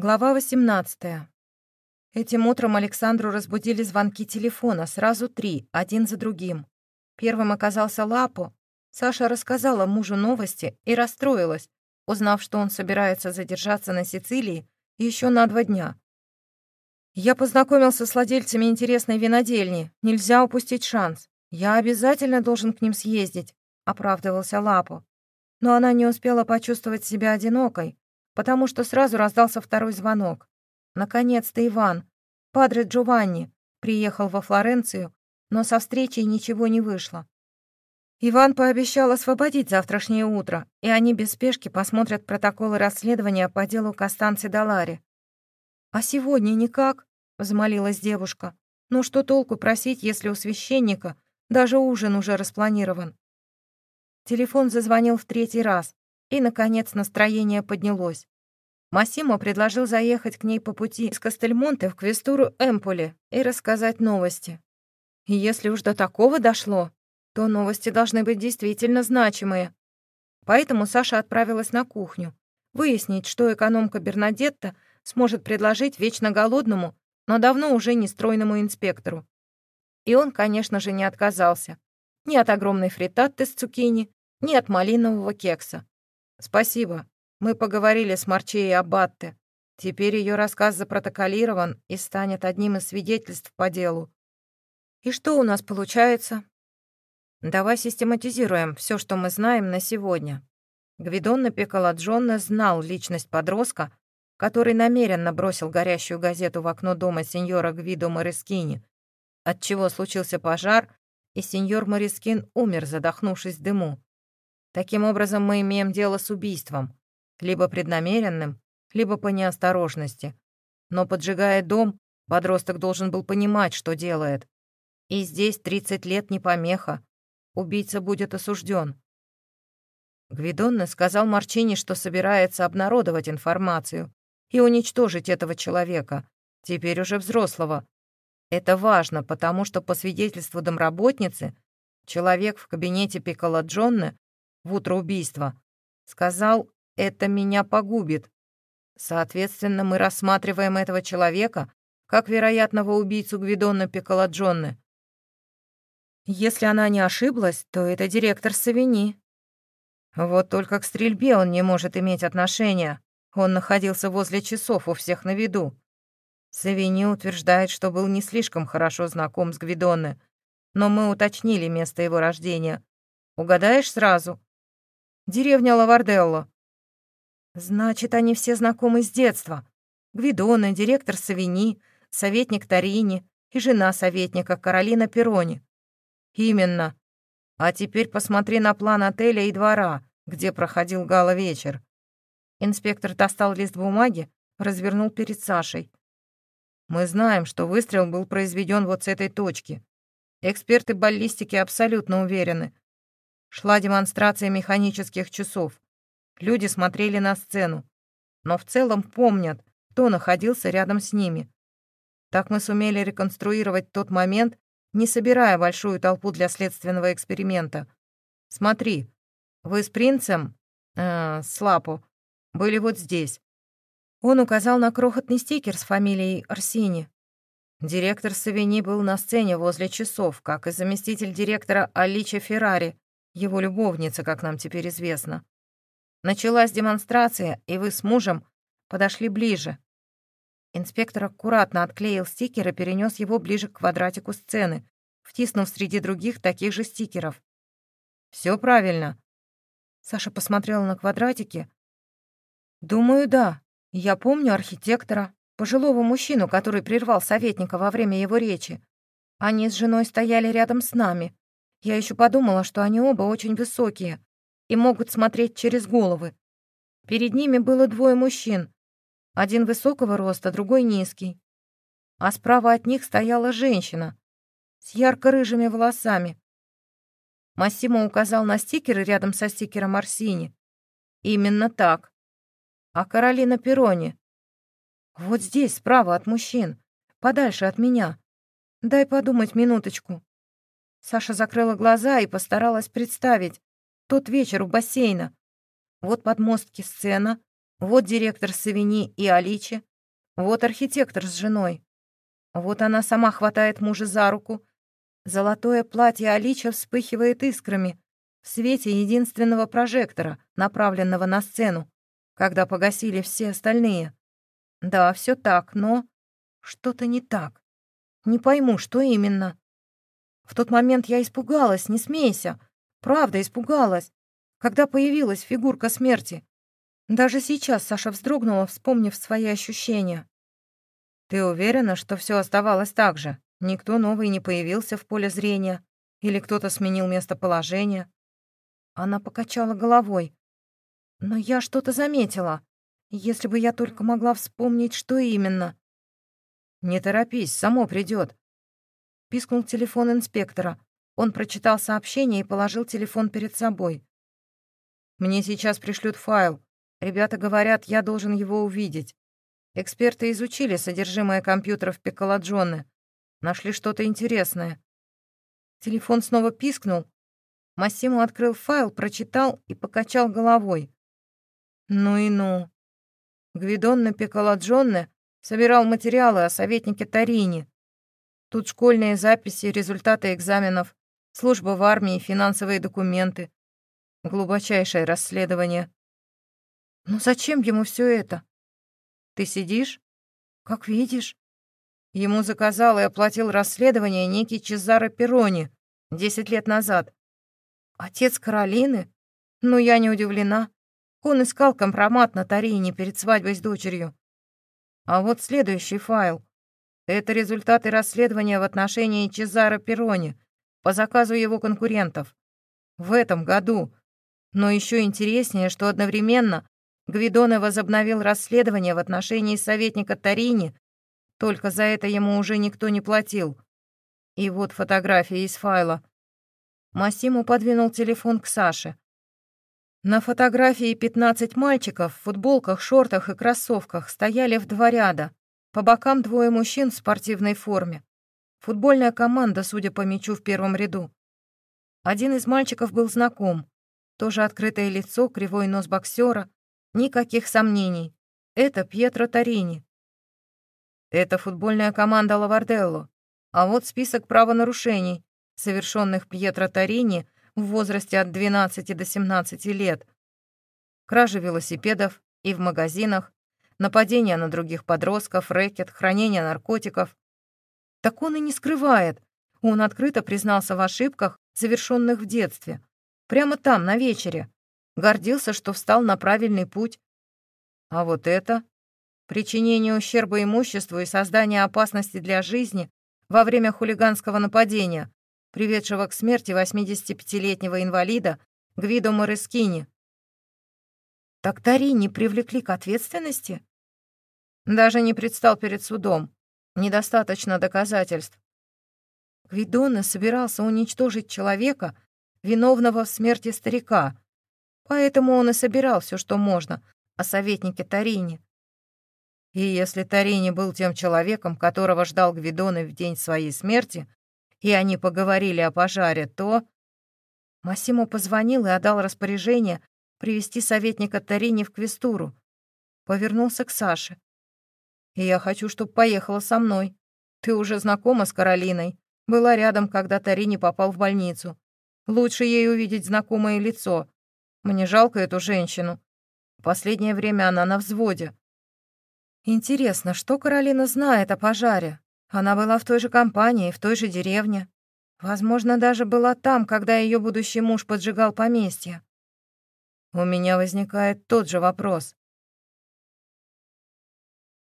Глава 18. Этим утром Александру разбудили звонки телефона, сразу три, один за другим. Первым оказался Лапо. Саша рассказала мужу новости и расстроилась, узнав, что он собирается задержаться на Сицилии еще на два дня. «Я познакомился с владельцами интересной винодельни. Нельзя упустить шанс. Я обязательно должен к ним съездить», — оправдывался Лапо. Но она не успела почувствовать себя одинокой, потому что сразу раздался второй звонок. Наконец-то Иван, падре Джованни, приехал во Флоренцию, но со встречей ничего не вышло. Иван пообещал освободить завтрашнее утро, и они без спешки посмотрят протоколы расследования по делу Костанци Далари. «А сегодня никак?» — взмолилась девушка. «Ну что толку просить, если у священника даже ужин уже распланирован?» Телефон зазвонил в третий раз, и, наконец, настроение поднялось. Массимо предложил заехать к ней по пути из Кастельмонте в Квестуру Эмполи и рассказать новости. И если уж до такого дошло, то новости должны быть действительно значимые. Поэтому Саша отправилась на кухню, выяснить, что экономка Бернадетта сможет предложить вечно голодному, но давно уже не стройному инспектору. И он, конечно же, не отказался. Ни от огромной фритатты с цукини, ни от малинового кекса. «Спасибо. Мы поговорили с Марчеей Аббатте. Теперь ее рассказ запротоколирован и станет одним из свидетельств по делу. И что у нас получается? Давай систематизируем все, что мы знаем на сегодня. Гвидонно Пиколаджонне знал личность подростка, который намеренно бросил горящую газету в окно дома сеньора Гвидо Морескини, отчего случился пожар, и сеньор Морескин умер, задохнувшись дыму. Таким образом, мы имеем дело с убийством, либо преднамеренным, либо по неосторожности. Но поджигая дом, подросток должен был понимать, что делает. И здесь 30 лет не помеха. Убийца будет осужден. Гвидонне сказал Марчини, что собирается обнародовать информацию и уничтожить этого человека, теперь уже взрослого. Это важно, потому что по свидетельству домработницы человек в кабинете Пикола Джонне в утро убийства. Сказал, это меня погубит. Соответственно, мы рассматриваем этого человека как вероятного убийцу Гвидонна Пиколаджонны. Если она не ошиблась, то это директор Савини. Вот только к стрельбе он не может иметь отношения. Он находился возле часов у всех на виду. Савини утверждает, что был не слишком хорошо знаком с Гвидонне, но мы уточнили место его рождения. Угадаешь сразу? Деревня Лаварделло. Значит, они все знакомы с детства. Гвидона, директор Савини, советник Тарини и жена советника Каролина Перони. Именно. А теперь посмотри на план отеля и двора, где проходил гала вечер. Инспектор достал лист бумаги, развернул перед Сашей. Мы знаем, что выстрел был произведен вот с этой точки. Эксперты баллистики абсолютно уверены, Шла демонстрация механических часов. Люди смотрели на сцену, но в целом помнят, кто находился рядом с ними. Так мы сумели реконструировать тот момент, не собирая большую толпу для следственного эксперимента. Смотри, вы с принцем, э, с Лапо, были вот здесь. Он указал на крохотный стикер с фамилией Арсини. Директор Савини был на сцене возле часов, как и заместитель директора Алича Феррари, его любовница, как нам теперь известно. Началась демонстрация, и вы с мужем подошли ближе. Инспектор аккуратно отклеил стикер и перенес его ближе к квадратику сцены, втиснув среди других таких же стикеров. Все правильно. Саша посмотрела на квадратики. Думаю, да. Я помню архитектора, пожилого мужчину, который прервал советника во время его речи. Они с женой стояли рядом с нами. Я еще подумала, что они оба очень высокие и могут смотреть через головы. Перед ними было двое мужчин. Один высокого роста, другой низкий. А справа от них стояла женщина с ярко-рыжими волосами. Массимо указал на стикеры рядом со стикером Арсини. Именно так. А Каролина Перони? Вот здесь, справа от мужчин, подальше от меня. Дай подумать минуточку. Саша закрыла глаза и постаралась представить тот вечер у бассейна. Вот подмостки сцена, вот директор Савини и Аличи, Вот архитектор с женой. Вот она сама хватает мужа за руку. Золотое платье Алича вспыхивает искрами в свете единственного прожектора, направленного на сцену, когда погасили все остальные. Да, все так, но что-то не так. Не пойму, что именно. В тот момент я испугалась, не смейся. Правда, испугалась, когда появилась фигурка смерти. Даже сейчас Саша вздрогнула, вспомнив свои ощущения. «Ты уверена, что все оставалось так же? Никто новый не появился в поле зрения? Или кто-то сменил местоположение?» Она покачала головой. «Но я что-то заметила. Если бы я только могла вспомнить, что именно». «Не торопись, само придет. Пискнул телефон инспектора. Он прочитал сообщение и положил телефон перед собой. «Мне сейчас пришлют файл. Ребята говорят, я должен его увидеть. Эксперты изучили содержимое компьютеров Пиколаджоны. Нашли что-то интересное. Телефон снова пискнул. Массимо открыл файл, прочитал и покачал головой. Ну и ну. Гвидонне Пиколаджонне собирал материалы о советнике Тарини. Тут школьные записи, результаты экзаменов, служба в армии, финансовые документы. Глубочайшее расследование. Ну зачем ему все это? Ты сидишь? Как видишь. Ему заказал и оплатил расследование некий Чезаро Перрони десять лет назад. Отец Каролины? Ну, я не удивлена. Он искал компромат на Тарине перед свадьбой с дочерью. А вот следующий файл. Это результаты расследования в отношении Чезаро Перрони по заказу его конкурентов. В этом году. Но еще интереснее, что одновременно Гвидоне возобновил расследование в отношении советника Тарини, только за это ему уже никто не платил. И вот фотография из файла. Массиму подвинул телефон к Саше. На фотографии 15 мальчиков в футболках, шортах и кроссовках стояли в два ряда. По бокам двое мужчин в спортивной форме. Футбольная команда, судя по мячу в первом ряду. Один из мальчиков был знаком. Тоже открытое лицо, кривой нос боксера, Никаких сомнений. Это Пьетро Тарини. Это футбольная команда Лаварделло. А вот список правонарушений, совершенных Пьетро Тарини в возрасте от 12 до 17 лет. Кражи велосипедов и в магазинах, нападения на других подростков, рэкет, хранение наркотиков. Так он и не скрывает. Он открыто признался в ошибках, совершенных в детстве. Прямо там, на вечере гордился, что встал на правильный путь. А вот это — причинение ущерба имуществу и создание опасности для жизни во время хулиганского нападения, приведшего к смерти 85-летнего инвалида Гвидо Морескини. Так Тари не привлекли к ответственности? Даже не предстал перед судом. Недостаточно доказательств. Гвидоне собирался уничтожить человека, виновного в смерти старика, Поэтому он и собирал все, что можно, о советнике Тарине. И если Тарини был тем человеком, которого ждал Гвидоны в день своей смерти, и они поговорили о пожаре, то... Массимо позвонил и отдал распоряжение привести советника Тарини в Квестуру. Повернулся к Саше. «И я хочу, чтобы поехала со мной. Ты уже знакома с Каролиной. Была рядом, когда Тарини попал в больницу. Лучше ей увидеть знакомое лицо, мне жалко эту женщину. Последнее время она на взводе. Интересно, что Каролина знает о пожаре? Она была в той же компании, в той же деревне. Возможно, даже была там, когда ее будущий муж поджигал поместье. У меня возникает тот же вопрос.